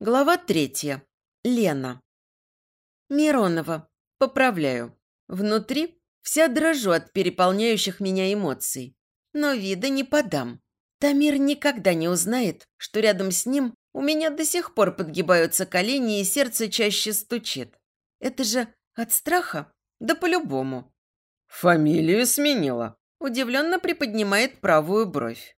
Глава третья. Лена. Миронова. Поправляю. Внутри вся дрожу от переполняющих меня эмоций. Но вида не подам. Тамир никогда не узнает, что рядом с ним у меня до сих пор подгибаются колени и сердце чаще стучит. Это же от страха? Да по-любому. «Фамилию сменила», – удивленно приподнимает правую бровь.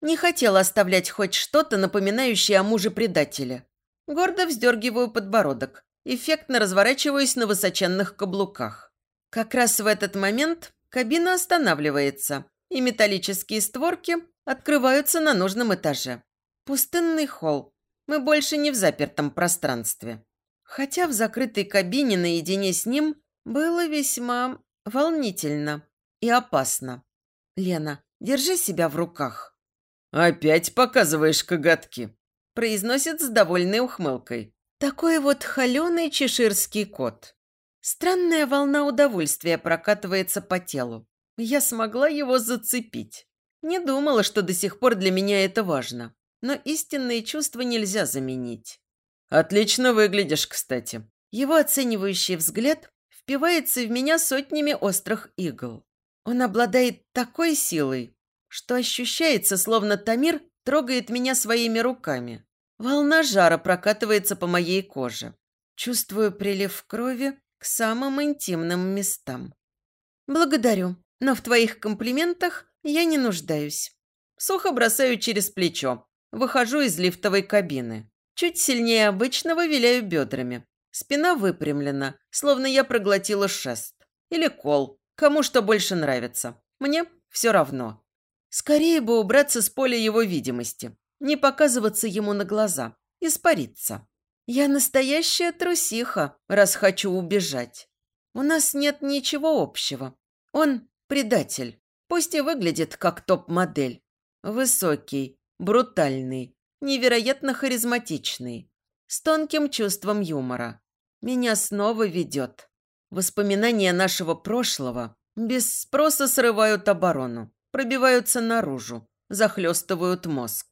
Не хотела оставлять хоть что-то, напоминающее о муже-предателе. Гордо вздергиваю подбородок, эффектно разворачиваюсь на высоченных каблуках. Как раз в этот момент кабина останавливается, и металлические створки открываются на нужном этаже. Пустынный холл. Мы больше не в запертом пространстве. Хотя в закрытой кабине наедине с ним было весьма волнительно и опасно. «Лена, держи себя в руках». «Опять показываешь коготки», произносит с довольной ухмылкой. Такой вот холеный чеширский кот. Странная волна удовольствия прокатывается по телу. Я смогла его зацепить. Не думала, что до сих пор для меня это важно. Но истинные чувства нельзя заменить. Отлично выглядишь, кстати. Его оценивающий взгляд впивается в меня сотнями острых игл. Он обладает такой силой, что ощущается, словно Тамир трогает меня своими руками. Волна жара прокатывается по моей коже. Чувствую прилив крови к самым интимным местам. Благодарю, но в твоих комплиментах я не нуждаюсь. Сухо бросаю через плечо. Выхожу из лифтовой кабины. Чуть сильнее обычного виляю бедрами. Спина выпрямлена, словно я проглотила шест. Или кол. Кому что больше нравится. Мне все равно. Скорее бы убраться с поля его видимости, не показываться ему на глаза, испариться. Я настоящая трусиха, раз хочу убежать. У нас нет ничего общего. Он предатель, пусть и выглядит как топ-модель. Высокий, брутальный, невероятно харизматичный, с тонким чувством юмора. Меня снова ведет. Воспоминания нашего прошлого без спроса срывают оборону пробиваются наружу, захлестывают мозг.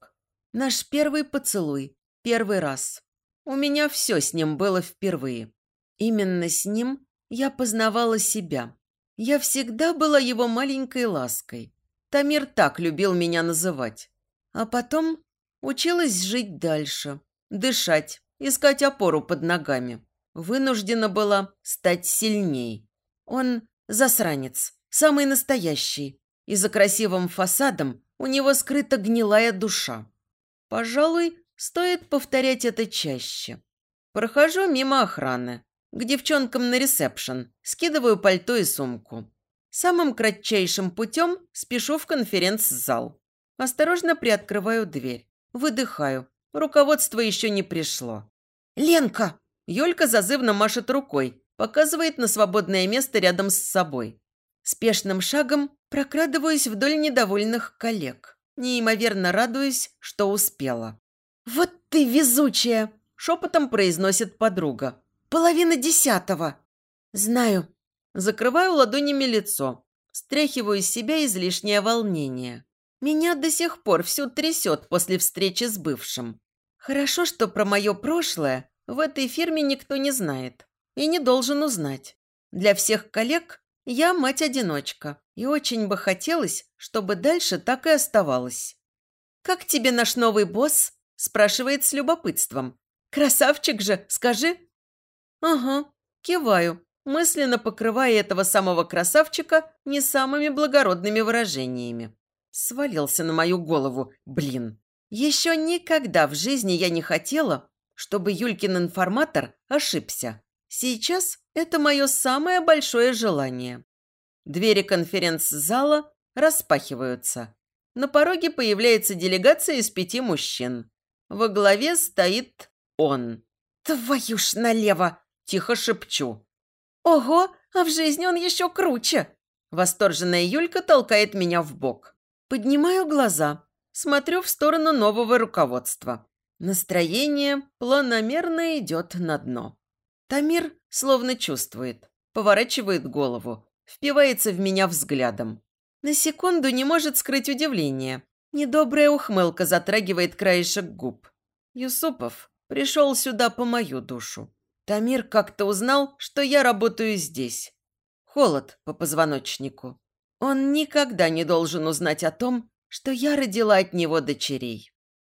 Наш первый поцелуй, первый раз. У меня все с ним было впервые. Именно с ним я познавала себя. Я всегда была его маленькой лаской. Тамир так любил меня называть. А потом училась жить дальше, дышать, искать опору под ногами. Вынуждена была стать сильней. Он засранец, самый настоящий, и за красивым фасадом у него скрыта гнилая душа. Пожалуй, стоит повторять это чаще. Прохожу мимо охраны, к девчонкам на ресепшн, скидываю пальто и сумку. Самым кратчайшим путем спешу в конференц-зал. Осторожно приоткрываю дверь. Выдыхаю. Руководство еще не пришло. «Ленка!» Юлька зазывно машет рукой, показывает на свободное место рядом с собой. Спешным шагом прокрадываюсь вдоль недовольных коллег, неимоверно радуюсь, что успела. «Вот ты везучая!» – шепотом произносит подруга. «Половина десятого!» «Знаю». Закрываю ладонями лицо, стряхиваю из себя излишнее волнение. Меня до сих пор всю трясет после встречи с бывшим. Хорошо, что про мое прошлое в этой фирме никто не знает и не должен узнать. Для всех коллег я мать-одиночка, и очень бы хотелось, чтобы дальше так и оставалось. «Как тебе наш новый босс?» – спрашивает с любопытством. «Красавчик же, скажи». «Ага», – киваю, мысленно покрывая этого самого красавчика не самыми благородными выражениями. Свалился на мою голову, блин. Еще никогда в жизни я не хотела, чтобы Юлькин информатор ошибся. Сейчас это мое самое большое желание. Двери конференц-зала распахиваются. На пороге появляется делегация из пяти мужчин. Во главе стоит он. «Твою ж налево!» – тихо шепчу. «Ого, а в жизни он еще круче!» Восторженная Юлька толкает меня в бок. Поднимаю глаза, смотрю в сторону нового руководства. Настроение планомерно идет на дно. Тамир словно чувствует, поворачивает голову, впивается в меня взглядом. На секунду не может скрыть удивление. Недобрая ухмылка затрагивает краешек губ. Юсупов Пришел сюда по мою душу. Тамир как-то узнал, что я работаю здесь. Холод по позвоночнику. Он никогда не должен узнать о том, что я родила от него дочерей.